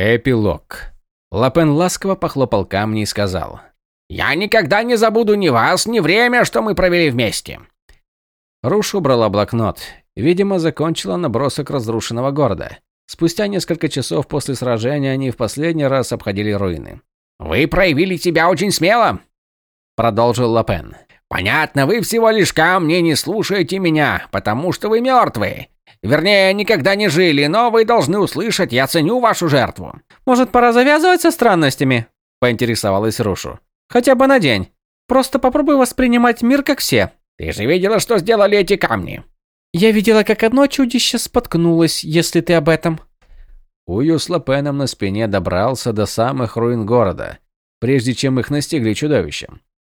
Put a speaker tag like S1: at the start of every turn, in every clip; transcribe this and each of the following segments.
S1: Эпилог. Лапен ласково похлопал камни и сказал.
S2: «Я никогда не забуду ни вас, ни время, что мы провели вместе».
S1: Руш убрала блокнот. Видимо, закончила набросок разрушенного города. Спустя несколько часов после сражения они в последний раз обходили руины.
S2: «Вы проявили себя очень смело», – продолжил Лапен. «Понятно, вы всего лишь камни не слушаете меня, потому что вы мертвые. Вернее, никогда не жили, но вы должны услышать, я ценю вашу жертву.
S3: Может, пора завязывать со странностями? Поинтересовалась Рушу. Хотя бы на день. Просто попробуй воспринимать мир как все.
S2: Ты же видела, что сделали эти камни?
S3: Я видела, как одно чудище споткнулось, если ты об этом.
S1: Ую с Лапеном на спине добрался до самых руин города, прежде чем их настигли чудовища.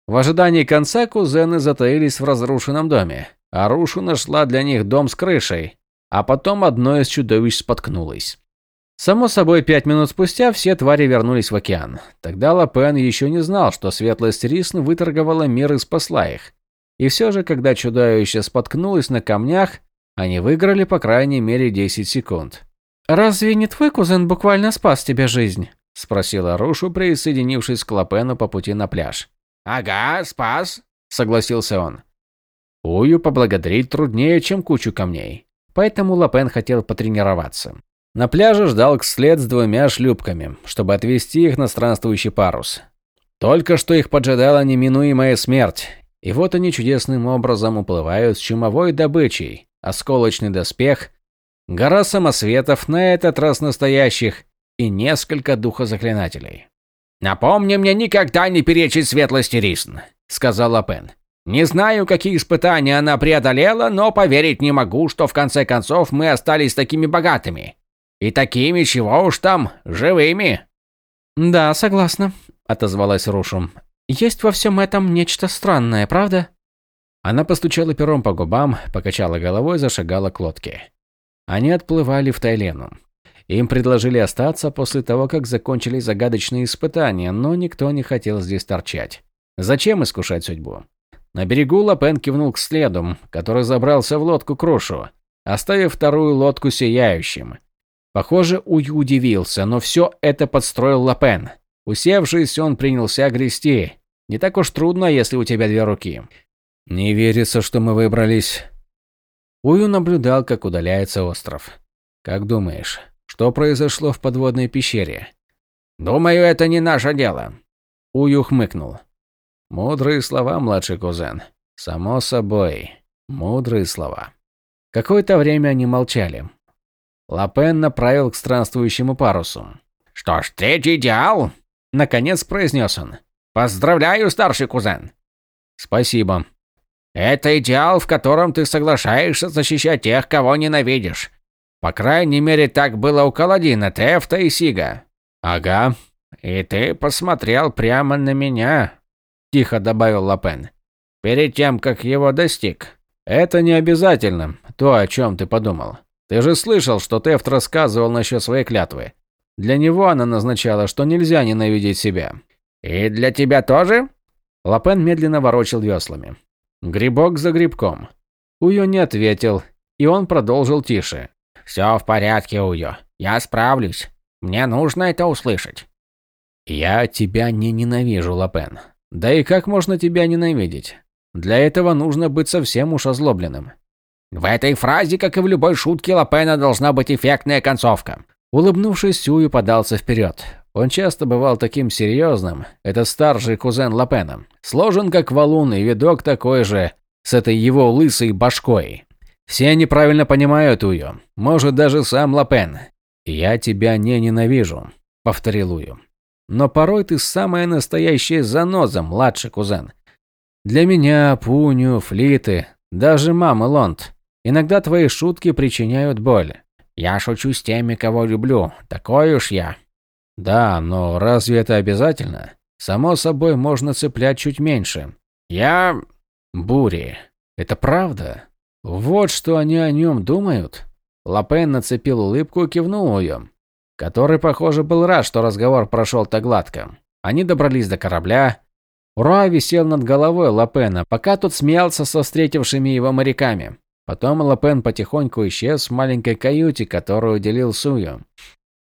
S1: В ожидании конца кузены затаились в разрушенном доме, а Рушу нашла для них дом с крышей, а потом одно из чудовищ споткнулось. Само собой, пять минут спустя все твари вернулись в океан. Тогда Лапен еще не знал, что светлость Рисн выторговала мир и спасла их. И все же, когда чудовище споткнулось на камнях, они выиграли по крайней мере 10 секунд.
S3: «Разве не твой кузен буквально спас тебе жизнь?»
S1: – спросила Рушу, присоединившись к Лапену по пути на пляж.
S2: «Ага, спас», – согласился он.
S1: Ую поблагодарить труднее, чем кучу камней поэтому Лапен хотел потренироваться. На пляже ждал Кслед с двумя шлюпками, чтобы отвезти их на странствующий парус. Только что их поджидала неминуемая смерть, и вот они чудесным образом уплывают с чумовой добычей, осколочный доспех, гора самосветов, на этот раз настоящих, и несколько духозаклинателей.
S2: «Напомни мне никогда не перечить светлости Рисн», — сказал Лапен. Не знаю, какие испытания она преодолела, но поверить не могу, что в конце концов мы остались такими богатыми. И такими, чего уж там, живыми.
S3: Да, согласна, отозвалась Рушум. Есть во всем этом нечто странное, правда?
S1: Она постучала пером по губам, покачала головой зашагала к лодке. Они отплывали в Тайлену. Им предложили остаться после того, как закончились загадочные испытания, но никто не хотел здесь торчать. Зачем искушать судьбу? На берегу Лапен кивнул к следу, который забрался в лодку Крушу, оставив вторую лодку сияющим. Похоже, Уй удивился, но все это подстроил Лапен. Усевшись, он принялся грести. Не так уж трудно, если у тебя две руки. Не верится, что мы выбрались. Ую наблюдал, как удаляется остров. Как думаешь, что произошло в подводной пещере?
S2: Думаю, это не наше дело.
S1: Ую хмыкнул. Мудрые слова, младший кузен. Само собой, мудрые слова. Какое-то время они молчали. Лапен направил к странствующему парусу.
S2: «Что ж, третий идеал!» – наконец произнес он. «Поздравляю, старший кузен!»
S1: «Спасибо».
S2: «Это идеал, в котором ты соглашаешься защищать тех, кого ненавидишь. По крайней мере, так было у Каладина, Тефта и Сига».
S1: «Ага».
S2: «И ты посмотрел прямо на меня, тихо добавил Лапен. Перед тем, как его достиг.
S1: Это не обязательно, то, о чем ты подумал. Ты же слышал, что Тефт рассказывал насчет своей клятвы. Для него она назначала, что нельзя ненавидеть себя.
S2: И для тебя тоже?
S1: Лапен медленно ворочил веслами. Грибок за грибком. Уйо не ответил, и он продолжил тише.
S2: «Все в порядке, Уйо. Я справлюсь. Мне нужно это услышать».
S1: «Я тебя не ненавижу, Лапен. Да и как можно тебя ненавидеть? Для этого нужно быть совсем уж озлобленным.
S2: В этой фразе, как и в любой шутке Лапена, должна быть эффектная концовка.
S1: Улыбнувшись, Сюю подался вперед. Он часто бывал таким серьезным. Это старший кузен Лапена. Сложен как валун и видок такой же, с этой его лысой башкой. Все неправильно понимают Ую. Может, даже сам Лапен. «Я тебя не ненавижу», — повторил Ую. Но порой ты самая настоящая заноза, младший кузен. Для меня, Пуню, Флиты, даже мама Лонд. Иногда твои шутки причиняют боль.
S2: Я шучу с теми, кого люблю. Такой уж я.
S1: Да, но разве это обязательно? Само собой, можно цеплять чуть меньше.
S2: Я...
S1: Бури. Это правда? Вот что они о нем думают? Лапен нацепил улыбку и кивнул ее который, похоже, был рад, что разговор прошел так гладко. Они добрались до корабля. Ура висел над головой Лапена, пока тот смеялся со встретившими его моряками. Потом Лапен потихоньку исчез в маленькой каюте, которую делил Сую.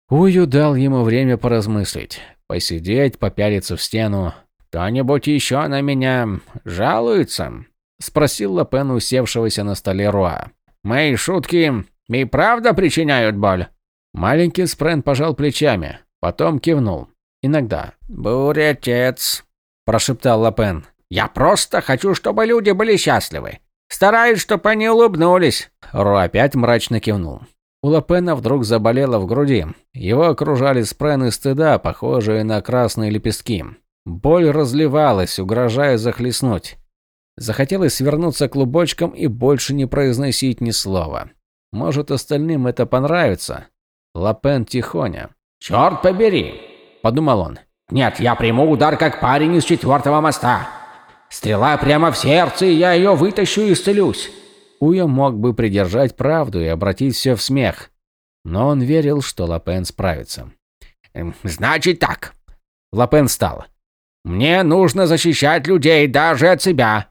S1: Ую дал ему время поразмыслить, посидеть, попялиться в стену. «Кто-нибудь еще на меня жалуется?» – спросил Лапен усевшегося на столе Руа. «Мои шутки и правда причиняют боль?» Маленький Спрен пожал плечами, потом кивнул. Иногда. «Бурятец», – прошептал Лапен. «Я просто хочу, чтобы люди были счастливы. Стараюсь, чтобы они улыбнулись». Ру опять мрачно кивнул. У Лапена вдруг заболело в груди. Его окружали спрены стыда, похожие на красные лепестки. Боль разливалась, угрожая захлестнуть. Захотелось свернуться клубочком и больше не произносить ни слова. Может, остальным это понравится. Лапен тихоня. «Черт побери!» – подумал он. «Нет, я приму удар, как парень из четвертого моста. Стрела прямо в сердце, и я ее вытащу и исцелюсь. Уя мог бы придержать правду и обратить все в смех, но он верил, что Лапен справится. «Эм, «Значит так». Лапен встал. «Мне нужно защищать людей даже от себя.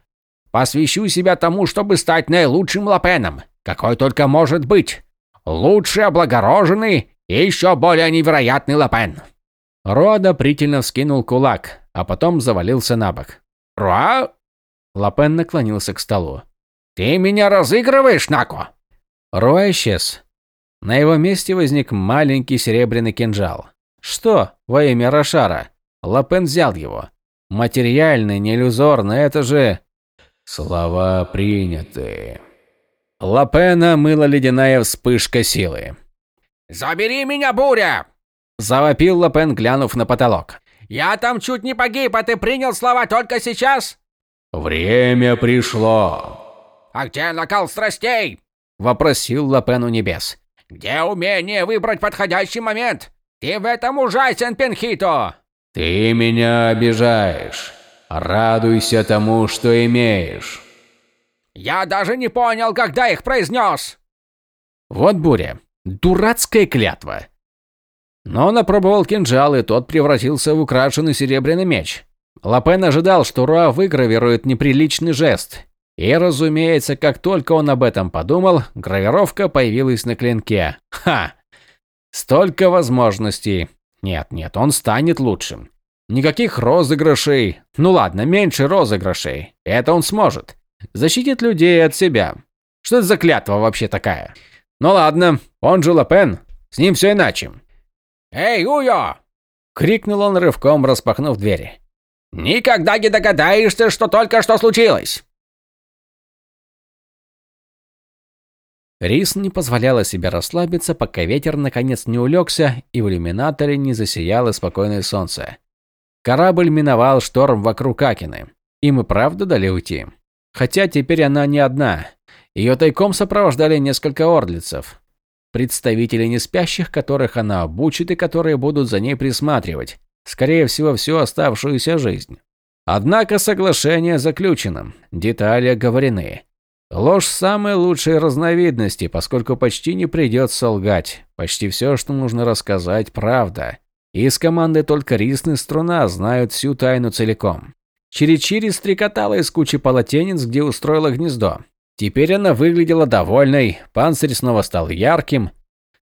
S1: Посвящу себя тому, чтобы стать наилучшим Лапеном, какой только может быть. Лучший, облагороженный и еще более невероятный Лапен». Роа одобрительно вскинул кулак, а потом завалился на бок. «Роа?» Лапен наклонился к столу. «Ты меня разыгрываешь, Нако?» Роа исчез. На его месте возник маленький серебряный кинжал. Что во имя Рошара? Лапен взял его. Материальный, не иллюзорный, это же... Слова приняты. Лапена мыла ледяная вспышка силы. «Забери меня, буря!» Завопил Лапен, глянув на потолок. «Я там чуть не погиб, а ты принял слова только сейчас?» «Время пришло», «А где накал страстей?» – вопросил Лапен у небес. «Где умение выбрать подходящий момент? Ты в этом ужасен, Пенхито!» «Ты меня обижаешь. Радуйся тому, что имеешь». «Я даже не понял, когда их произнес!» Вот буря. Дурацкая клятва. Но он опробовал кинжал, и тот превратился в украшенный серебряный меч. Лапен ожидал, что Руа выгравирует неприличный жест, и, разумеется, как только он об этом подумал, гравировка появилась на клинке. Ха! Столько возможностей. Нет, нет, он станет лучшим. Никаких розыгрышей. Ну ладно, меньше розыгрышей. Это он сможет. Защитит людей от себя. Что это за клятва вообще такая? Ну ладно, он же Лапен. С ним все иначе. «Эй, Уйо!» – крикнул он рывком, распахнув двери. «Никогда не догадаешься, что только что случилось!» Рис не позволяла себе расслабиться, пока ветер наконец не улегся и в иллюминаторе не засияло спокойное солнце. Корабль миновал шторм вокруг Акины. Им и правда дали уйти. Хотя теперь она не одна. Ее тайком сопровождали несколько ордлицев. Представители неспящих, которых она обучит и которые будут за ней присматривать. Скорее всего, всю оставшуюся жизнь. Однако соглашение заключено, детали оговорены. Ложь самой лучшей разновидности, поскольку почти не придется лгать. Почти все, что нужно рассказать, правда. Из команды только Рисн и Струна знают всю тайну целиком. Чири-Чири стрекотала из кучи полотенец, где устроила гнездо. Теперь она выглядела довольной, панцирь снова стал ярким.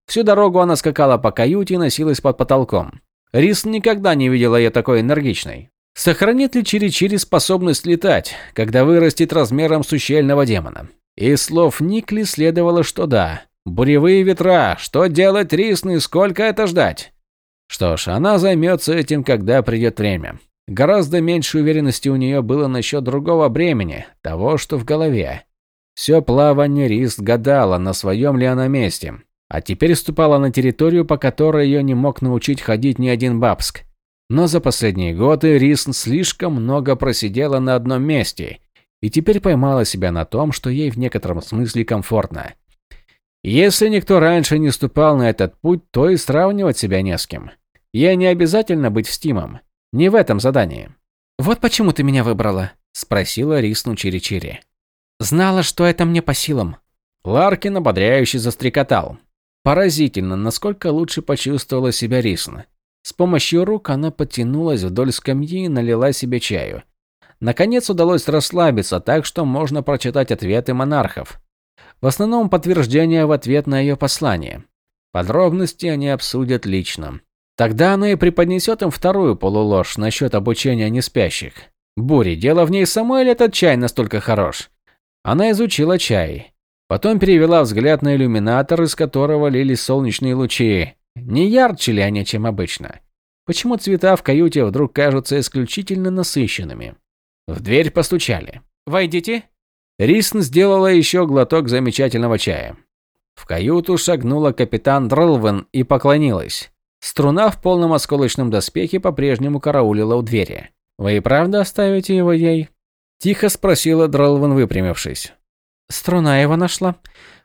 S1: Всю дорогу она скакала по каюте и носилась под потолком. Рис никогда не видела ее такой энергичной. Сохранит ли Чири-Чири способность летать, когда вырастет размером с ущельного демона? Из слов Никли следовало, что да. Буревые ветра, что делать Рисны, сколько это ждать? Что ж, она займется этим, когда придет время. Гораздо меньше уверенности у нее было насчет другого бремени, того, что в голове. Все плавание Рис гадала, на своем ли она месте. А теперь ступала на территорию, по которой ее не мог научить ходить ни один бабск. Но за последние годы Рисн слишком много просидела на одном месте и теперь поймала себя на том, что ей в некотором смысле комфортно. Если никто раньше не ступал на этот путь, то и сравнивать себя не с кем. Ей не обязательно быть Стимом. Не в этом задании. «Вот почему ты меня выбрала?» – спросила Рисну Чири-Чири. «Знала, что это мне по силам». Ларкин ободряюще застрекотал. Поразительно, насколько лучше почувствовала себя Рисна. С помощью рук она потянулась вдоль скамьи и налила себе чаю. Наконец удалось расслабиться так, что можно прочитать ответы монархов. В основном подтверждение в ответ на ее послание. Подробности они обсудят лично. Тогда она и преподнесет им вторую полуложь насчет обучения неспящих. Бури, дело в ней самой или этот чай настолько хорош? Она изучила чай. Потом перевела взгляд на иллюминатор, из которого лились солнечные лучи. Не ярче ли они, чем обычно? Почему цвета в каюте вдруг кажутся исключительно насыщенными? В дверь постучали.
S3: «Войдите».
S1: Рисн сделала еще глоток замечательного чая. В каюту шагнула капитан Дролвен и поклонилась. Струна в полном осколочном доспехе по-прежнему караулила у двери. «Вы и правда оставите его ей?» Тихо спросила Дролвен, выпрямившись.
S3: «Струна его нашла.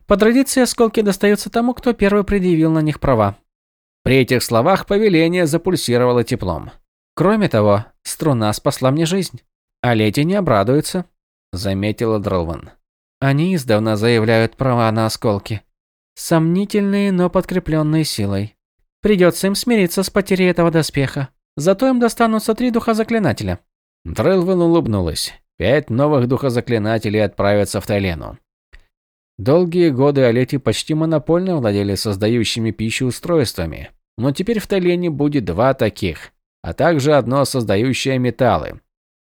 S3: По традиции осколки достаются тому, кто первый предъявил на них права».
S1: При этих словах повеление запульсировало теплом.
S3: «Кроме того, струна спасла мне жизнь. А леди не обрадуется», — заметила Дролван. «Они издавна заявляют права на осколки. Сомнительные, но подкрепленные силой. Придется им смириться с потерей этого доспеха. Зато им достанутся три духозаклинателя».
S1: Дрелван улыбнулась. Пять новых духозаклинателей отправятся в Тайлену. Долгие годы Олети почти монопольно владели создающими пищу устройствами, но теперь в Тайлене будет два таких, а также одно создающее металлы,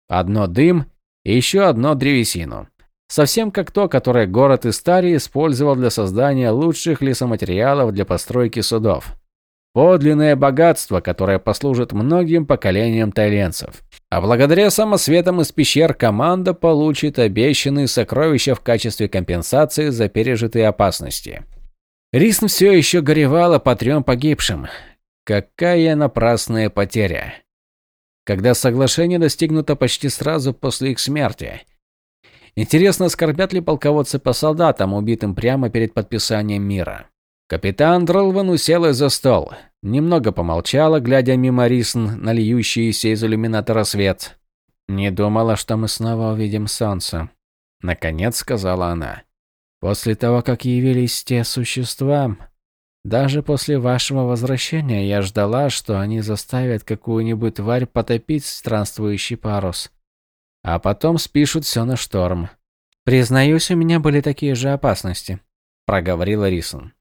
S1: одно дым и еще одно древесину. Совсем как то, которое город Истари использовал для создания лучших лесоматериалов для постройки судов. Подлинное богатство, которое послужит многим поколениям тайленцев. А благодаря самосветам из пещер команда получит обещанные сокровища в качестве компенсации за пережитые опасности. Рисн все еще горевала по трем погибшим. Какая напрасная потеря. Когда соглашение достигнуто почти сразу после их смерти. Интересно, скорбят ли полководцы по солдатам, убитым прямо перед подписанием мира? Капитан Дролван уселась за стол. Немного помолчала, глядя мимо Рисн на льющийся из иллюминатора свет. «Не думала, что мы снова увидим солнце», — наконец сказала она. «После того, как явились те существа, даже после вашего возвращения я ждала, что они заставят какую-нибудь тварь потопить странствующий парус, а потом спишут все на шторм. Признаюсь, у меня были такие же опасности», — проговорила Рисон.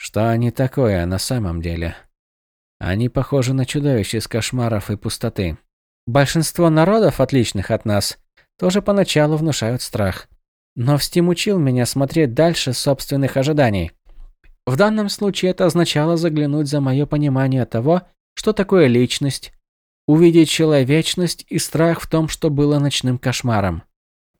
S1: Что они такое на самом деле? Они похожи на чудовищ из кошмаров и пустоты. Большинство народов, отличных от нас, тоже поначалу внушают страх. Но Встим учил меня смотреть дальше собственных ожиданий. В данном случае это означало заглянуть за мое понимание того, что такое личность, увидеть человечность и страх в том, что было ночным кошмаром.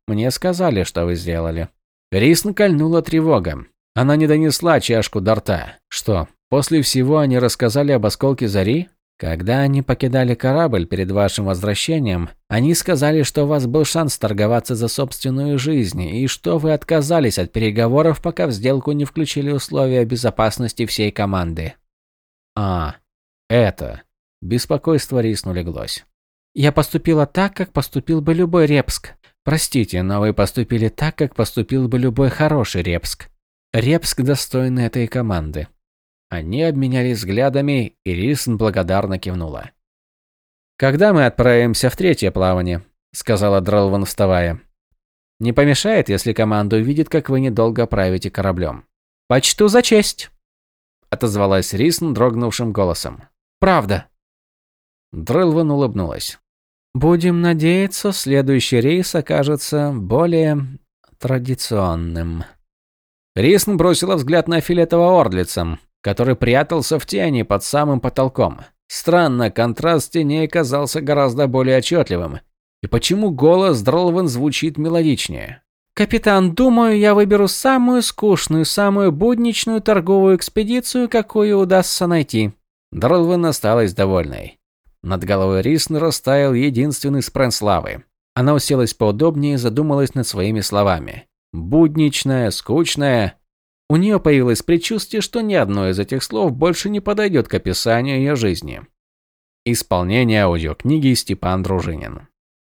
S1: Мне сказали, что вы сделали. Рисн кольнула тревога. Она не донесла чашку до рта. Что, после всего они рассказали об осколке зари? Когда они покидали корабль перед вашим возвращением, они сказали, что у вас был шанс торговаться за собственную жизнь, и что вы отказались от переговоров, пока в сделку не включили условия безопасности всей команды. А, это. Беспокойство Рисну леглось. Я поступила так, как поступил бы любой Репск. Простите, но вы поступили так, как поступил бы любой хороший Репск. Репск достойный этой команды. Они обменялись взглядами, и Рисн благодарно кивнула. «Когда мы отправимся в третье плавание?» – сказала Дролван, вставая. «Не помешает, если команда увидит, как вы недолго правите кораблем». «Почту за честь!» – отозвалась Рисн дрогнувшим голосом. «Правда!» Дролван улыбнулась. «Будем надеяться, следующий рейс окажется более традиционным». Рисн бросила взгляд на филетового ордлица, который прятался в тени под самым потолком. Странно, контраст теней казался гораздо более отчетливым. И почему голос Дролвен звучит мелодичнее? «Капитан, думаю, я выберу самую скучную, самую будничную торговую экспедицию, какую удастся найти». Дролвен осталась довольной. Над головой Рисн растаял единственный спрен славы. Она уселась поудобнее и задумалась над своими словами будничная, скучная. У нее появилось предчувствие, что ни одно из этих слов больше не подойдет к описанию ее жизни. Исполнение аудиокниги Степан Дружинин